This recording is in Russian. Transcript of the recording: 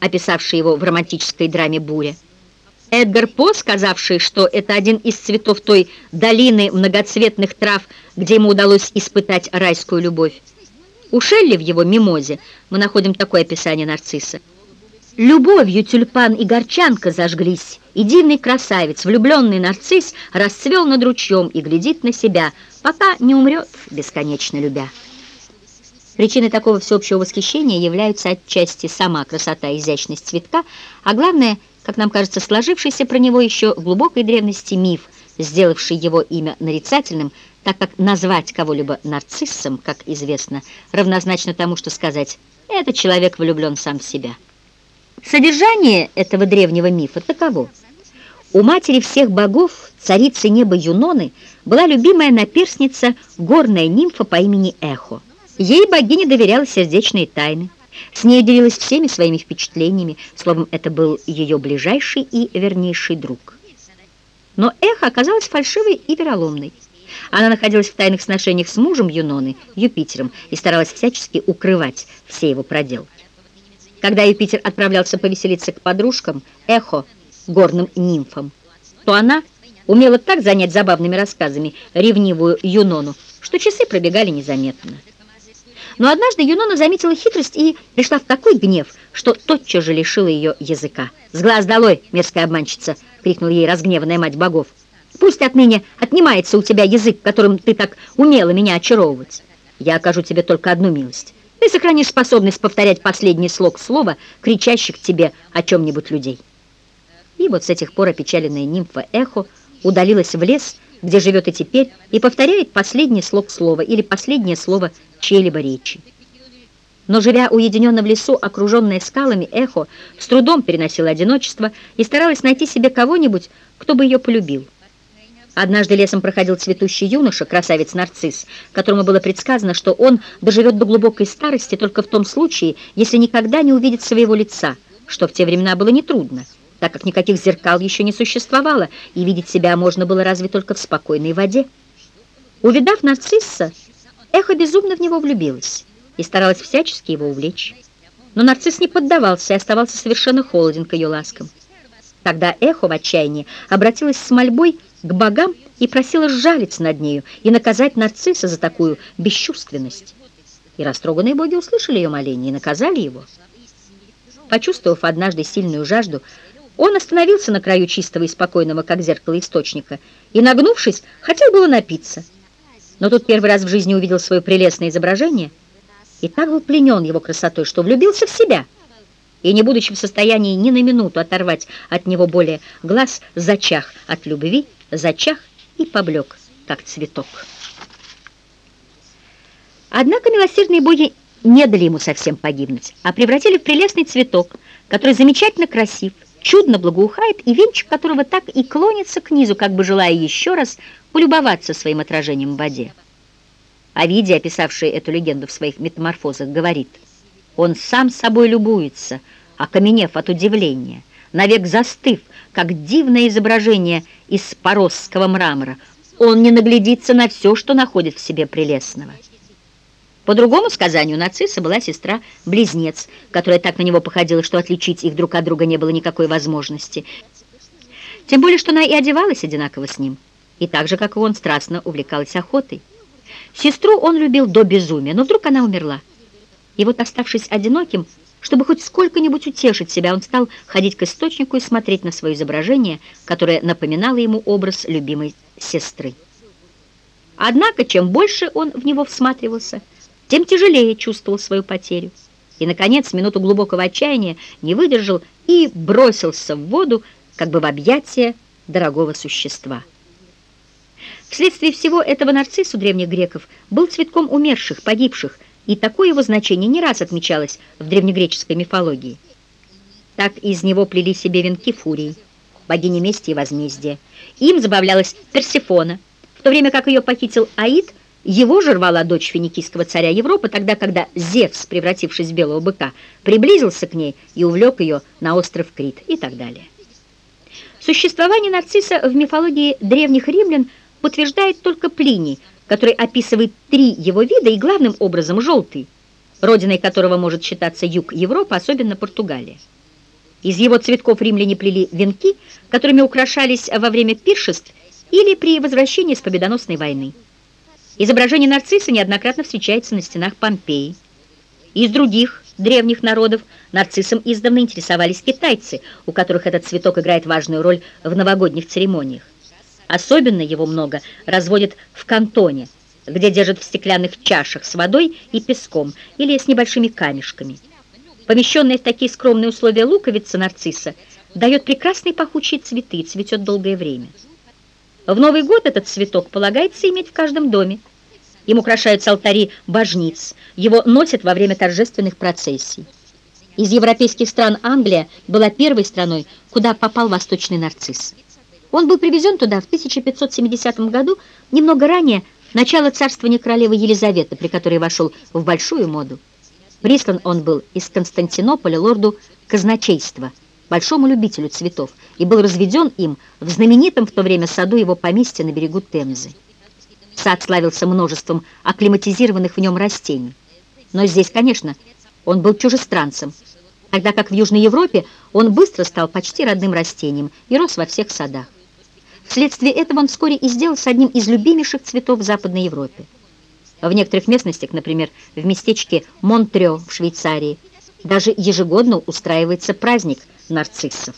описавший его в романтической драме «Буря». Эдгар По, сказавший, что это один из цветов той долины многоцветных трав, где ему удалось испытать райскую любовь. У Шелли в его «Мимозе» мы находим такое описание нарцисса. Любовью тюльпан и горчанка зажглись, и дивный красавец, влюбленный нарцисс, расцвел над ручьем и глядит на себя, пока не умрет, бесконечно любя. Причиной такого всеобщего восхищения являются отчасти сама красота и изящность цветка, а главное, как нам кажется, сложившийся про него еще в глубокой древности миф, сделавший его имя нарицательным, так как назвать кого-либо нарциссом, как известно, равнозначно тому, что сказать «этот человек влюблен сам в себя». Содержание этого древнего мифа таково. У матери всех богов, царицы неба Юноны, была любимая наперсница, горная нимфа по имени Эхо. Ей богиня доверяла сердечные тайны. С ней делилась всеми своими впечатлениями, словом, это был ее ближайший и вернейший друг. Но Эхо оказалась фальшивой и вероломной. Она находилась в тайных сношениях с мужем Юноны, Юпитером, и старалась всячески укрывать все его проделки. Когда Юпитер отправлялся повеселиться к подружкам, Эхо, горным нимфам, то она умела так занять забавными рассказами ревнивую Юнону, что часы пробегали незаметно. Но однажды Юнона заметила хитрость и пришла в такой гнев, что тотчас же лишила ее языка. «С глаз долой, мерзкая обманщица!» — крикнула ей разгневанная мать богов. «Пусть отныне отнимается у тебя язык, которым ты так умела меня очаровывать. Я окажу тебе только одну милость. Ты сохранишь способность повторять последний слог слова, кричащих тебе о чем-нибудь людей». И вот с этих пор опечаленная нимфа Эхо удалилась в лес, где живет и теперь, и повторяет последний слог слова или последнее слово чьей-либо речи. Но, живя уединенно в лесу, окруженная скалами, Эхо с трудом переносила одиночество и старалась найти себе кого-нибудь, кто бы ее полюбил. Однажды лесом проходил цветущий юноша, красавец Нарцисс, которому было предсказано, что он доживет до глубокой старости только в том случае, если никогда не увидит своего лица, что в те времена было нетрудно, так как никаких зеркал еще не существовало, и видеть себя можно было разве только в спокойной воде. Увидав Нарцисса, Эхо безумно в него влюбилась и старалась всячески его увлечь. Но нарцисс не поддавался и оставался совершенно холоден к ее ласкам. Тогда Эхо в отчаянии обратилась с мольбой к богам и просила сжалиться над нею и наказать нарцисса за такую бесчувственность. И растроганные боги услышали ее моление и наказали его. Почувствовав однажды сильную жажду, он остановился на краю чистого и спокойного, как зеркало источника, и, нагнувшись, хотел было напиться. Но тут первый раз в жизни увидел свое прелестное изображение и так был пленен его красотой, что влюбился в себя — и, не будучи в состоянии ни на минуту оторвать от него более глаз, зачах от любви, зачах и поблек, как цветок. Однако милосердные боги не дали ему совсем погибнуть, а превратили в прелестный цветок, который замечательно красив, чудно благоухает, и венчик которого так и клонится к низу, как бы желая еще раз полюбоваться своим отражением в воде. Овидий, описавший эту легенду в своих метаморфозах, говорит, «Он сам собой любуется, окаменев от удивления, навек застыв, как дивное изображение из поросского мрамора. Он не наглядится на все, что находит в себе прелестного. По другому сказанию, нацисса была сестра-близнец, которая так на него походила, что отличить их друг от друга не было никакой возможности. Тем более, что она и одевалась одинаково с ним, и так же, как и он, страстно увлекалась охотой. Сестру он любил до безумия, но вдруг она умерла. И вот, оставшись одиноким, чтобы хоть сколько-нибудь утешить себя, он стал ходить к источнику и смотреть на свое изображение, которое напоминало ему образ любимой сестры. Однако, чем больше он в него всматривался, тем тяжелее чувствовал свою потерю. И, наконец, минуту глубокого отчаяния не выдержал и бросился в воду, как бы в объятия дорогого существа. Вследствие всего этого нарцисс у древних греков был цветком умерших, погибших, и такое его значение не раз отмечалось в древнегреческой мифологии. Так из него плели себе венки фурии, богини мести и возмездия. Им забавлялась Персефона, в то время как ее похитил Аид, его же рвала дочь финикийского царя Европы, тогда, когда Зевс, превратившись в белого быка, приблизился к ней и увлек ее на остров Крит и так далее. Существование нарцисса в мифологии древних римлян подтверждает только Плиний – который описывает три его вида и главным образом желтый, родиной которого может считаться юг Европы, особенно Португалия. Из его цветков римляне плели венки, которыми украшались во время пиршеств или при возвращении с победоносной войны. Изображение нарцисса неоднократно встречается на стенах Помпеи. Из других древних народов нарциссом издавна интересовались китайцы, у которых этот цветок играет важную роль в новогодних церемониях. Особенно его много разводят в кантоне, где держат в стеклянных чашах с водой и песком или с небольшими камешками. Помещенная в такие скромные условия луковица нарцисса дает прекрасные пахучие цветы и цветет долгое время. В Новый год этот цветок полагается иметь в каждом доме. Им украшаются алтари божниц, его носят во время торжественных процессий. Из европейских стран Англия была первой страной, куда попал восточный нарцисс. Он был привезен туда в 1570 году, немного ранее, начало царствования королевы Елизаветы, при которой вошел в большую моду. Прислан он был из Константинополя лорду казначейства, большому любителю цветов, и был разведен им в знаменитом в то время саду его поместья на берегу Темзы. Сад славился множеством акклиматизированных в нем растений. Но здесь, конечно, он был чужестранцем, тогда как в Южной Европе он быстро стал почти родным растением и рос во всех садах. Вследствие этого он вскоре и сделался одним из любимейших цветов в Западной Европе. В некоторых местностях, например, в местечке Монтрё в Швейцарии, даже ежегодно устраивается праздник нарциссов.